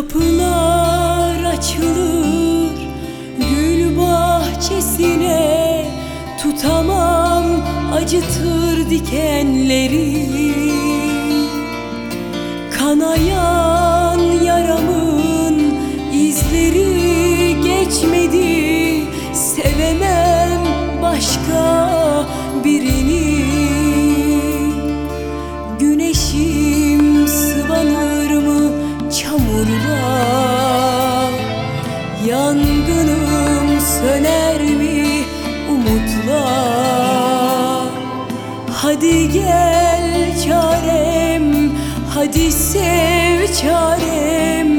Kapılar açılır gül bahçesine Tutamam acıtır dikenleri. Kanayan yaramın izleri geçmedi Hadi gel çarem Hadi sev çarem